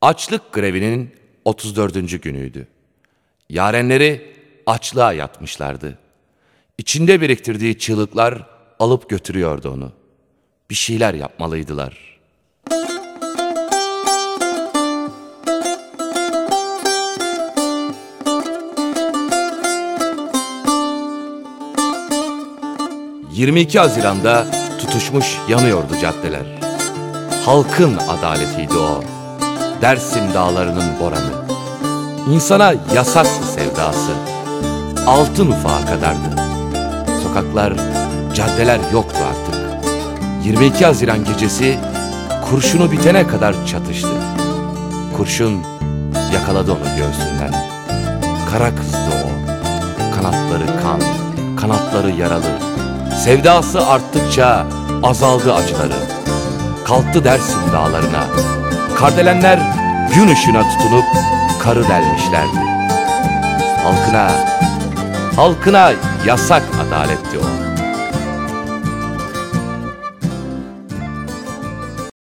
Açlık grevinin 34. günüydü. Yarenleri açlığa yatmışlardı. İçinde biriktirdiği çığlıklar alıp götürüyordu onu. Bir şeyler yapmalıydılar. ...22 Haziran'da tutuşmuş yanıyordu caddeler. Halkın adaletiydi o. Dersim dağlarının boranı. İnsana yasaktı sevdası. Altın ufağa kadardı. Sokaklar, caddeler yoktu artık. 22 Haziran gecesi kurşunu bitene kadar çatıştı. Kurşun yakaladı onu göğsünden. Kara kızdı o. Kanatları kan, kanatları yaralı. Sevdası arttıkça azaldı acıları. Kalktı Dersim dağlarına. Kardelenler gün ışığına tutunup karı delmişlerdi. Halkına, halkına yasak adaletti o.